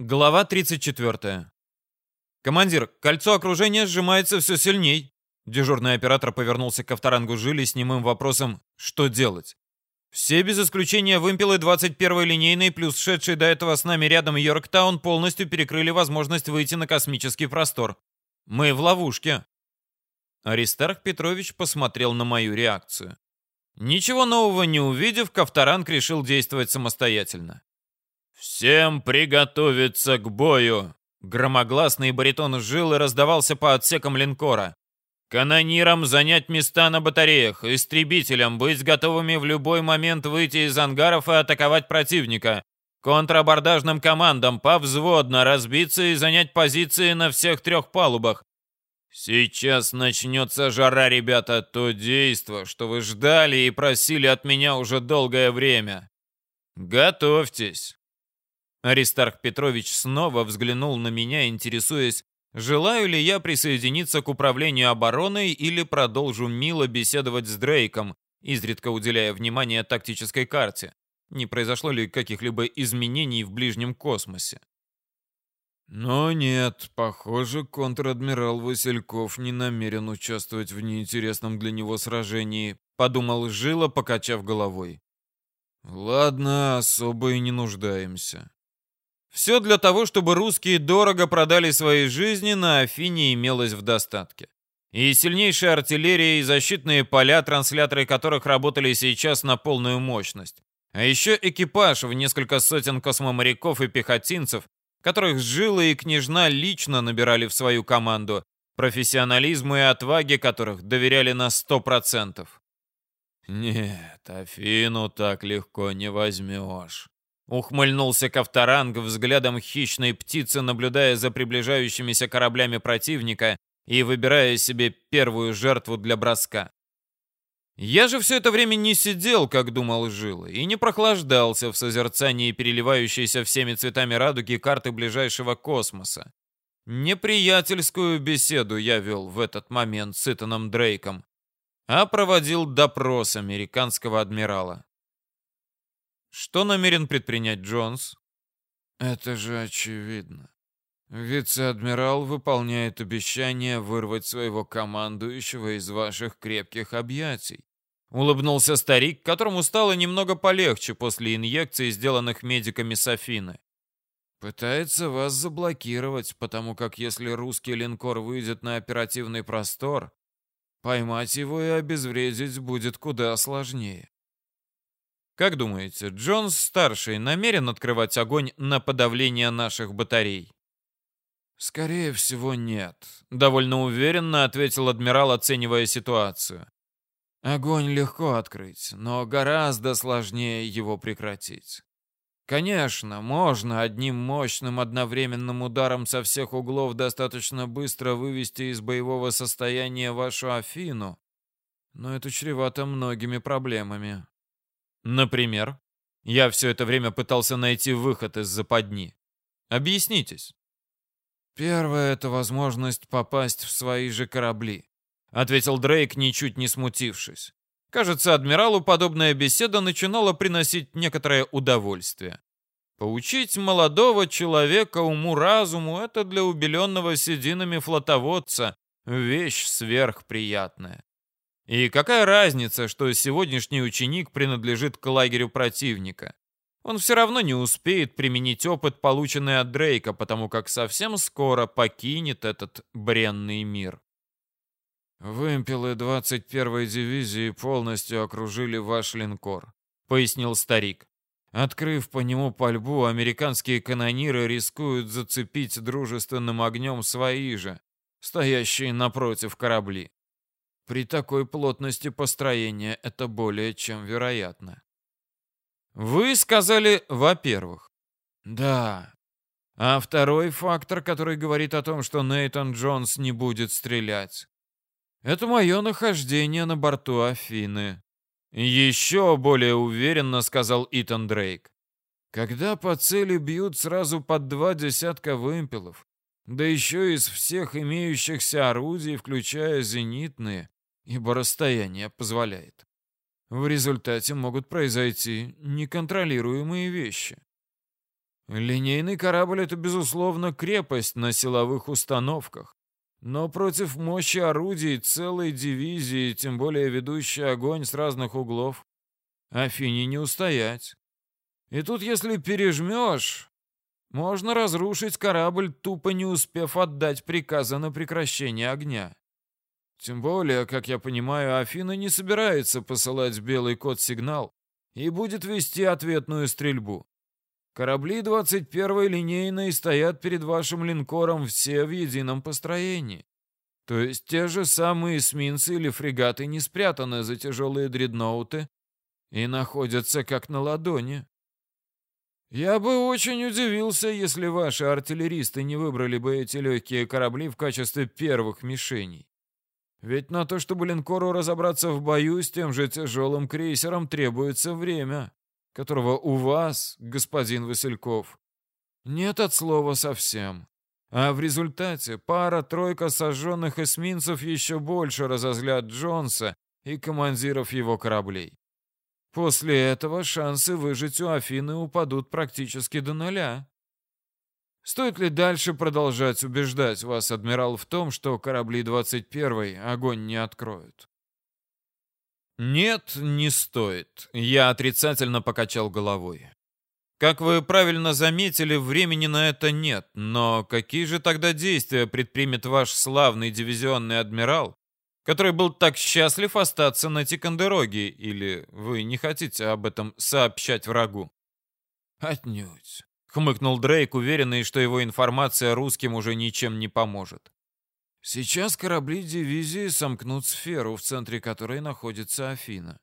Глава 34. «Командир, кольцо окружения сжимается все сильней». Дежурный оператор повернулся к авторангу Жили с немым вопросом «Что делать?». Все без исключения вымпелы 21-й линейной плюс шедший до этого с нами рядом Йорктаун полностью перекрыли возможность выйти на космический простор. Мы в ловушке. Аристарх Петрович посмотрел на мою реакцию. Ничего нового не увидев, Ковторанг решил действовать самостоятельно. «Всем приготовиться к бою!» Громогласный баритон жилы раздавался по отсекам линкора. «Канонирам занять места на батареях, истребителям быть готовыми в любой момент выйти из ангаров и атаковать противника, контрабордажным командам повзводно разбиться и занять позиции на всех трех палубах. Сейчас начнется жара, ребята, то действо, что вы ждали и просили от меня уже долгое время. Готовьтесь!» Аристарх Петрович снова взглянул на меня, интересуясь, желаю ли я присоединиться к управлению обороной или продолжу мило беседовать с Дрейком, изредка уделяя внимание тактической карте. Не произошло ли каких-либо изменений в ближнем космосе? Но нет, похоже, контр-адмирал Васильков не намерен участвовать в неинтересном для него сражении, подумал Жила, покачав головой. Ладно, особо и не нуждаемся. Все для того, чтобы русские дорого продали свои жизни, на Афине имелось в достатке. И сильнейшая артиллерия, и защитные поля, трансляторы которых работали сейчас на полную мощность. А еще экипаж в несколько сотен космоморяков и пехотинцев, которых Жила и Княжна лично набирали в свою команду, профессионализму и отваге которых доверяли на сто процентов. «Нет, Афину так легко не возьмешь», Ухмыльнулся Ковторанг взглядом хищной птицы, наблюдая за приближающимися кораблями противника и выбирая себе первую жертву для броска. Я же все это время не сидел, как думал Жила, и не прохлаждался в созерцании переливающейся всеми цветами радуги карты ближайшего космоса. Неприятельскую беседу я вел в этот момент с Итаном Дрейком, а проводил допрос американского адмирала. Что намерен предпринять Джонс? Это же очевидно. Вице-адмирал выполняет обещание вырвать своего командующего из ваших крепких объятий. Улыбнулся старик, которому стало немного полегче после инъекций, сделанных медиками Софины. Пытается вас заблокировать, потому как если русский линкор выйдет на оперативный простор, поймать его и обезвредить будет куда сложнее. Как думаете, Джонс-старший намерен открывать огонь на подавление наших батарей? Скорее всего, нет, довольно уверенно ответил адмирал, оценивая ситуацию. Огонь легко открыть, но гораздо сложнее его прекратить. Конечно, можно одним мощным одновременным ударом со всех углов достаточно быстро вывести из боевого состояния вашу Афину, но это чревато многими проблемами. Например, я все это время пытался найти выход из западни. Объяснитесь. Первое — это возможность попасть в свои же корабли, ответил Дрейк, ничуть не смутившись. Кажется, адмиралу подобная беседа начинала приносить некоторое удовольствие. Поучить молодого человека уму-разуму — это для убеленного сединами флотоводца вещь сверхприятная. И какая разница, что сегодняшний ученик принадлежит к лагерю противника? Он все равно не успеет применить опыт, полученный от Дрейка, потому как совсем скоро покинет этот бренный мир. «Вымпелы 21-й дивизии полностью окружили ваш линкор», — пояснил старик. «Открыв по нему пальбу, американские канониры рискуют зацепить дружественным огнем свои же, стоящие напротив корабли. При такой плотности построения это более чем вероятно. Вы сказали, во-первых. Да. А второй фактор, который говорит о том, что Нейтан Джонс не будет стрелять, это мое нахождение на борту Афины. Еще более уверенно сказал Итан Дрейк. Когда по цели бьют сразу под два десятка вымпелов, да еще из всех имеющихся орудий, включая зенитные, ибо расстояние позволяет. В результате могут произойти неконтролируемые вещи. Линейный корабль — это, безусловно, крепость на силовых установках. Но против мощи орудий целой дивизии, тем более ведущий огонь с разных углов, Афине не устоять. И тут, если пережмешь, можно разрушить корабль, тупо не успев отдать приказа на прекращение огня. Тем более, как я понимаю, Афина не собирается посылать белый код сигнал и будет вести ответную стрельбу. Корабли 21-й линейной стоят перед вашим линкором все в едином построении. То есть те же самые эсминцы или фрегаты не спрятаны за тяжелые дредноуты и находятся как на ладони. Я бы очень удивился, если ваши артиллеристы не выбрали бы эти легкие корабли в качестве первых мишеней. Ведь на то, чтобы линкору разобраться в бою с тем же тяжелым крейсером, требуется время которого у вас, господин Васильков, нет от слова совсем. А в результате пара-тройка сожженных эсминцев еще больше разозлят Джонса и командиров его кораблей. После этого шансы выжить у Афины упадут практически до нуля. Стоит ли дальше продолжать убеждать вас, адмирал, в том, что корабли 21-й огонь не откроют? «Нет, не стоит». Я отрицательно покачал головой. Как вы правильно заметили, времени на это нет, но какие же тогда действия предпримет ваш славный дивизионный адмирал, который был так счастлив остаться на Тикандероге, или вы не хотите об этом сообщать врагу? Отнюдь, хмыкнул Дрейк, уверенный, что его информация русским уже ничем не поможет. Сейчас корабли дивизии сомкнут сферу, в центре которой находится Афина.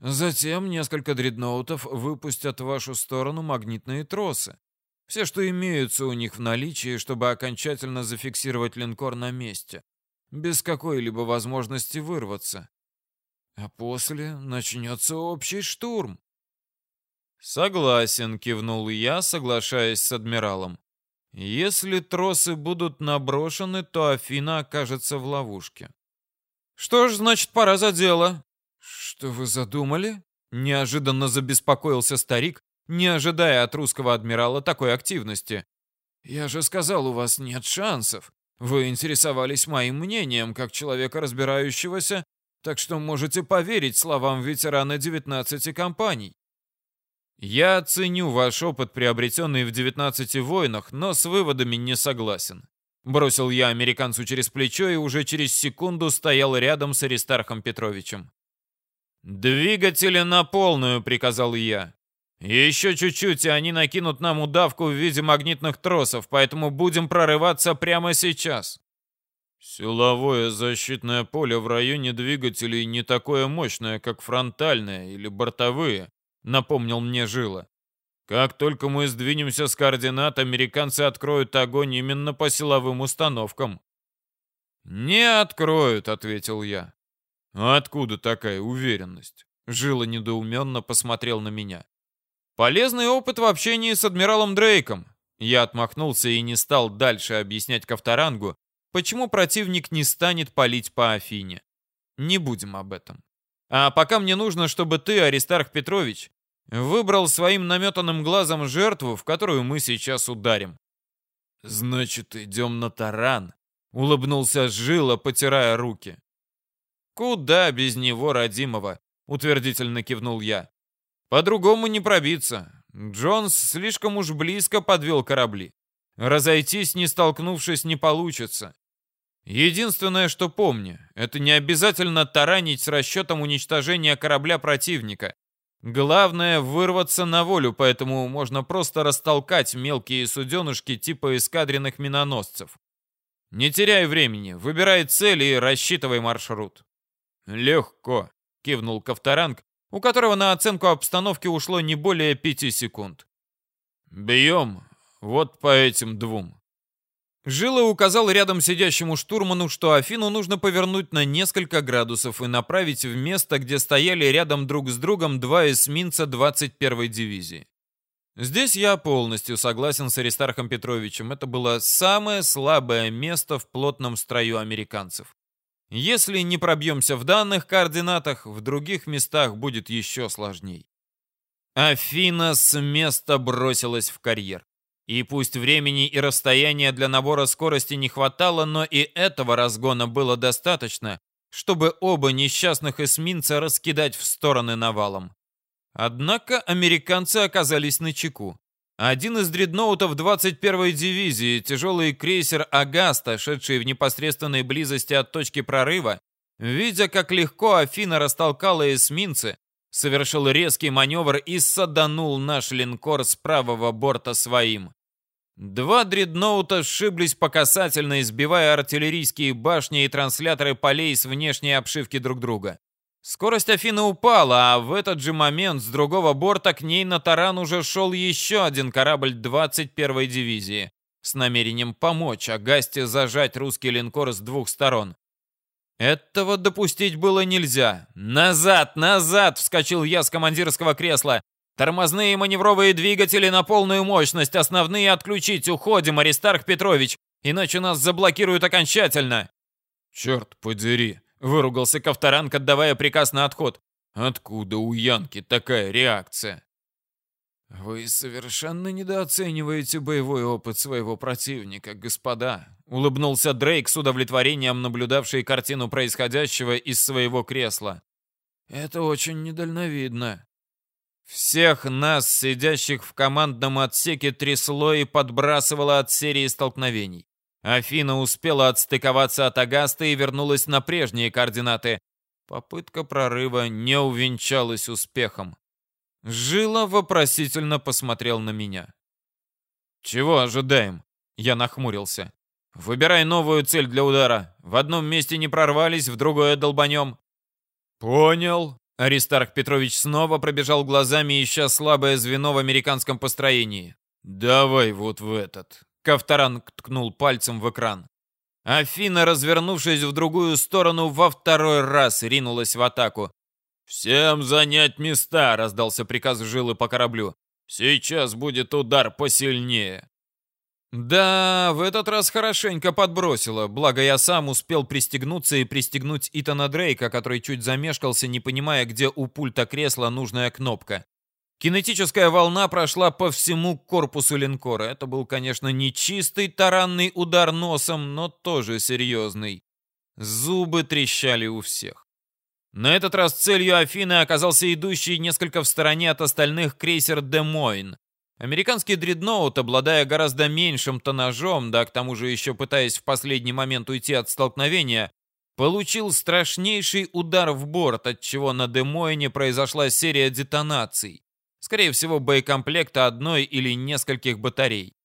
Затем несколько дредноутов выпустят в вашу сторону магнитные тросы. Все, что имеются у них в наличии, чтобы окончательно зафиксировать линкор на месте, без какой-либо возможности вырваться. А после начнется общий штурм. «Согласен», — кивнул я, соглашаясь с адмиралом. Если тросы будут наброшены, то Афина окажется в ловушке. Что ж, значит, пора за дело. Что вы задумали? Неожиданно забеспокоился старик, не ожидая от русского адмирала такой активности. Я же сказал, у вас нет шансов. Вы интересовались моим мнением, как человека разбирающегося, так что можете поверить словам ветерана 19 компаний. Я ценю ваш опыт, приобретенный в 19 войнах, но с выводами не согласен. Бросил я американцу через плечо и уже через секунду стоял рядом с Аристархом Петровичем. «Двигатели на полную», — приказал я. «Еще чуть-чуть, и они накинут нам удавку в виде магнитных тросов, поэтому будем прорываться прямо сейчас». Силовое защитное поле в районе двигателей не такое мощное, как фронтальное или бортовые, напомнил мне Жила. Как только мы сдвинемся с координат, американцы откроют огонь именно по силовым установкам. Не откроют, ответил я. откуда такая уверенность? Жила недоуменно посмотрел на меня. Полезный опыт в общении с адмиралом Дрейком. Я отмахнулся и не стал дальше объяснять Ковторангу, почему противник не станет палить по Афине. Не будем об этом. А пока мне нужно, чтобы ты, Аристарх Петрович, выбрал своим наметанным глазом жертву, в которую мы сейчас ударим. Значит, идем на таран, улыбнулся Жила, потирая руки. Куда без него, родимого, утвердительно кивнул я. По-другому не пробиться. Джонс слишком уж близко подвел корабли. Разойтись, не столкнувшись, не получится. Единственное, что помню, это не обязательно таранить с расчетом уничтожения корабля противника. Главное вырваться на волю, поэтому можно просто растолкать мелкие суденышки типа эскадренных миноносцев. Не теряй времени, выбирай цель и рассчитывай маршрут. Легко, кивнул Ковторанг, у которого на оценку обстановки ушло не более пяти секунд. Бьем вот по этим двум. Жила указал рядом сидящему штурману, что Афину нужно повернуть на несколько градусов и направить в место, где стояли рядом друг с другом два эсминца 21-й дивизии. Здесь я полностью согласен с Аристархом Петровичем. Это было самое слабое место в плотном строю американцев. Если не пробьемся в данных координатах, в других местах будет еще сложней. Афина с места бросилась в карьер. И пусть времени и расстояния для набора скорости не хватало, но и этого разгона было достаточно, чтобы оба несчастных эсминца раскидать в стороны навалом. Однако американцы оказались на чеку. Один из дредноутов 21-й дивизии, тяжелый крейсер «Агаста», шедший в непосредственной близости от точки прорыва, видя, как легко Афина растолкала эсминцы, совершил резкий маневр и саданул наш линкор с правого борта своим. Два дредноута сшиблись по касательной, сбивая артиллерийские башни и трансляторы полей с внешней обшивки друг друга. Скорость Афины упала, а в этот же момент с другого борта к ней на таран уже шел еще один корабль 21-й дивизии с намерением помочь Агасте зажать русский линкор с двух сторон. Этого допустить было нельзя. «Назад! Назад!» — вскочил я с командирского кресла. Тормозные маневровые двигатели на полную мощность, основные отключить, уходим, Аристарх Петрович, иначе нас заблокируют окончательно. Черт подери, выругался Ковторанг, отдавая приказ на отход. Откуда у Янки такая реакция? Вы совершенно недооцениваете боевой опыт своего противника, господа, улыбнулся Дрейк с удовлетворением, наблюдавший картину происходящего из своего кресла. Это очень недальновидно. Всех нас, сидящих в командном отсеке, трясло и подбрасывало от серии столкновений. Афина успела отстыковаться от Агаста и вернулась на прежние координаты. Попытка прорыва не увенчалась успехом. Жила вопросительно посмотрел на меня. «Чего ожидаем?» Я нахмурился. «Выбирай новую цель для удара. В одном месте не прорвались, в другое долбанем». «Понял», Аристарх Петрович снова пробежал глазами, ища слабое звено в американском построении. «Давай вот в этот». Ковторан ткнул пальцем в экран. Афина, развернувшись в другую сторону, во второй раз ринулась в атаку. «Всем занять места!» — раздался приказ жилы по кораблю. «Сейчас будет удар посильнее!» Да, в этот раз хорошенько подбросило, благо я сам успел пристегнуться и пристегнуть Итана Дрейка, который чуть замешкался, не понимая, где у пульта кресла нужная кнопка. Кинетическая волна прошла по всему корпусу линкора. Это был, конечно, не чистый таранный удар носом, но тоже серьезный. Зубы трещали у всех. На этот раз целью Афины оказался идущий несколько в стороне от остальных крейсер «Демойн», Американский дредноут, обладая гораздо меньшим тоннажом, да к тому же еще пытаясь в последний момент уйти от столкновения, получил страшнейший удар в борт, от чего на Демойне произошла серия детонаций. Скорее всего, боекомплекта одной или нескольких батарей.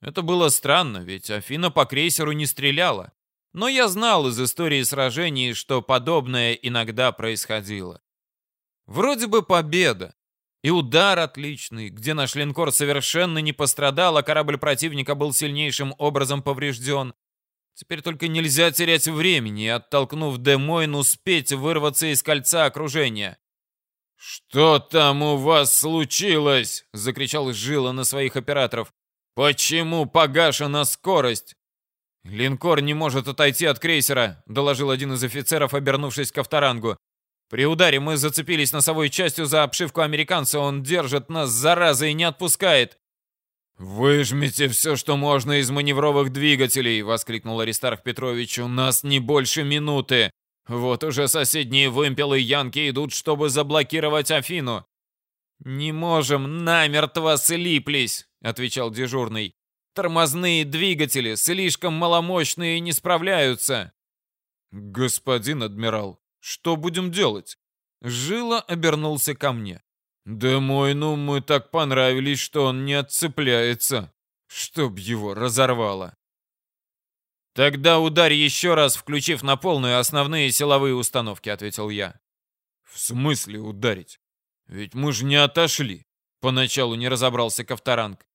Это было странно, ведь Афина по крейсеру не стреляла. Но я знал из истории сражений, что подобное иногда происходило. Вроде бы победа, и удар отличный, где наш линкор совершенно не пострадал, а корабль противника был сильнейшим образом поврежден. Теперь только нельзя терять времени оттолкнув Демойн, успеть вырваться из кольца окружения. «Что там у вас случилось?» — закричал Жила на своих операторов. «Почему погашена скорость?» «Линкор не может отойти от крейсера», — доложил один из офицеров, обернувшись к Авторангу. При ударе мы зацепились носовой частью за обшивку американца. Он держит нас, зараза, и не отпускает. «Выжмите все, что можно из маневровых двигателей!» — воскликнул Аристарх Петрович. «У нас не больше минуты. Вот уже соседние вымпелы Янки идут, чтобы заблокировать Афину». «Не можем, намертво слиплись!» — отвечал дежурный. «Тормозные двигатели слишком маломощные и не справляются». «Господин адмирал, что будем делать?» Жила обернулся ко мне. «Да мой, ну мы так понравились, что он не отцепляется. Чтоб его разорвало». «Тогда ударь еще раз, включив на полную основные силовые установки», — ответил я. «В смысле ударить? Ведь мы же не отошли», — поначалу не разобрался Ковторанг.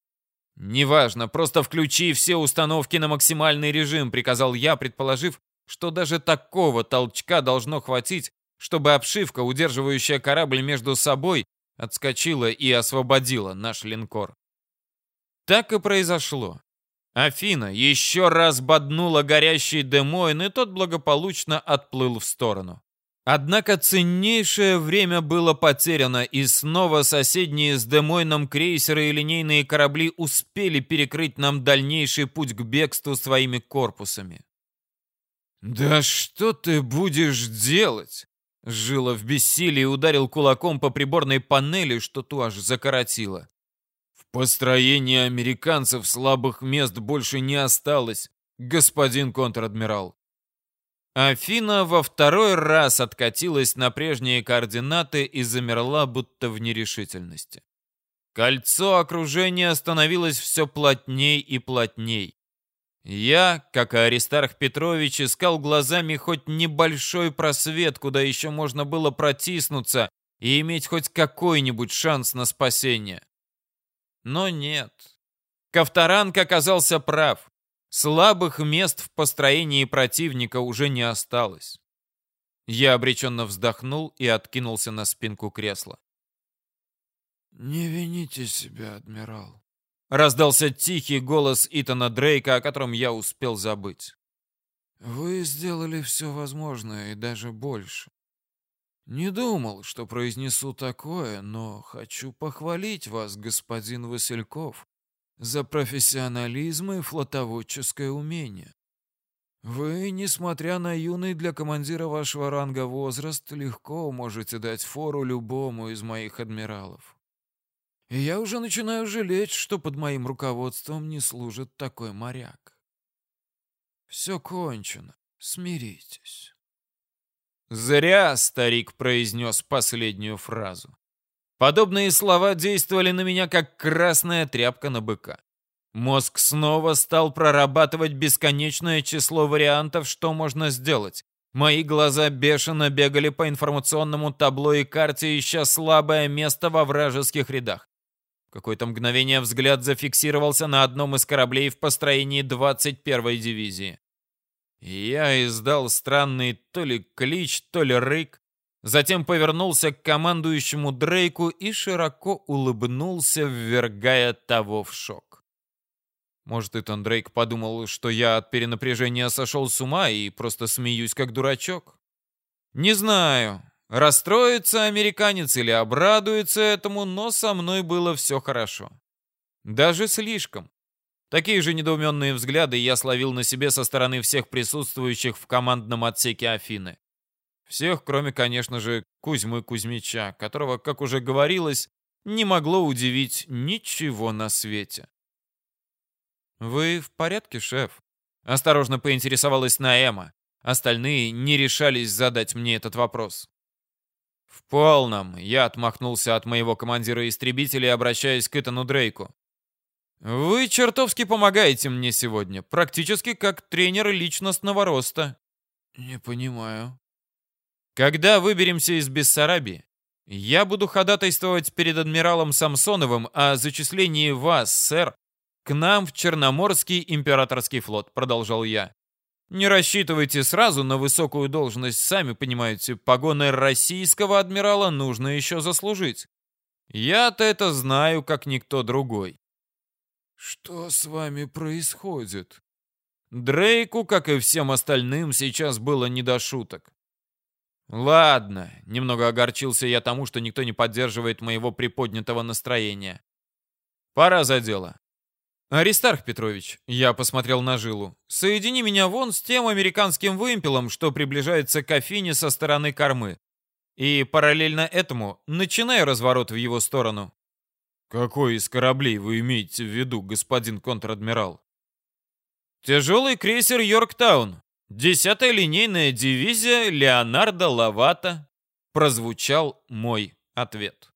«Неважно, просто включи все установки на максимальный режим», — приказал я, предположив, что даже такого толчка должно хватить, чтобы обшивка, удерживающая корабль между собой, отскочила и освободила наш линкор. Так и произошло. Афина еще раз боднула горящий Демойн, и тот благополучно отплыл в сторону. Однако ценнейшее время было потеряно, и снова соседние с Демойном крейсеры и линейные корабли успели перекрыть нам дальнейший путь к бегству своими корпусами. «Да что ты будешь делать?» Жила в бессилии ударил кулаком по приборной панели, что ту аж закоротило. В построении американцев слабых мест больше не осталось, господин контр-адмирал. Афина во второй раз откатилась на прежние координаты и замерла, будто в нерешительности. Кольцо окружения становилось все плотней и плотней. Я, как и Аристарх Петрович, искал глазами хоть небольшой просвет, куда еще можно было протиснуться и иметь хоть какой-нибудь шанс на спасение. Но нет. Ковторанг оказался прав. Слабых мест в построении противника уже не осталось. Я обреченно вздохнул и откинулся на спинку кресла. «Не вините себя, адмирал», — раздался тихий голос Итана Дрейка, о котором я успел забыть. «Вы сделали все возможное и даже больше. Не думал, что произнесу такое, но хочу похвалить вас, господин Васильков, за профессионализм и флотоводческое умение. Вы, несмотря на юный для командира вашего ранга возраст, легко можете дать фору любому из моих адмиралов. И я уже начинаю жалеть, что под моим руководством не служит такой моряк. Все кончено. Смиритесь. Зря старик произнес последнюю фразу. Подобные слова действовали на меня, как красная тряпка на быка. Мозг снова стал прорабатывать бесконечное число вариантов, что можно сделать. Мои глаза бешено бегали по информационному табло и карте, ища слабое место во вражеских рядах. Какое-то мгновение взгляд зафиксировался на одном из кораблей в построении 21-й дивизии. Я издал странный то ли клич, то ли рык, Затем повернулся к командующему Дрейку и широко улыбнулся, ввергая того в шок. Может, Итан Дрейк подумал, что я от перенапряжения сошел с ума и просто смеюсь как дурачок? Не знаю, расстроится американец или обрадуется этому, но со мной было все хорошо. Даже слишком. Такие же недоуменные взгляды я словил на себе со стороны всех присутствующих в командном отсеке Афины. Всех, кроме, конечно же, Кузьмы Кузьмича, которого, как уже говорилось, не могло удивить ничего на свете. «Вы в порядке, шеф?» Осторожно поинтересовалась Наэма. Остальные не решались задать мне этот вопрос. «В полном», — я отмахнулся от моего командира истребителей, обращаясь к Итану Дрейку. «Вы чертовски помогаете мне сегодня, практически как тренер личностного роста». «Не понимаю», когда выберемся из Бессарабии, я буду ходатайствовать перед адмиралом Самсоновым о зачислении вас, сэр, к нам в Черноморский императорский флот, продолжал я. Не рассчитывайте сразу на высокую должность, сами понимаете, погоны российского адмирала нужно еще заслужить. Я-то это знаю, как никто другой. Что с вами происходит? Дрейку, как и всем остальным, сейчас было не до шуток. Ладно, немного огорчился я тому, что никто не поддерживает моего приподнятого настроения. Пора за дело. Аристарх Петрович, я посмотрел на жилу. Соедини меня вон с тем американским вымпелом, что приближается к Афине со стороны кормы. И параллельно этому начинай разворот в его сторону. Какой из кораблей вы имеете в виду, господин контр-адмирал? Тяжелый крейсер Йорктаун. Десятая линейная дивизия Леонардо Лавата. Прозвучал мой ответ.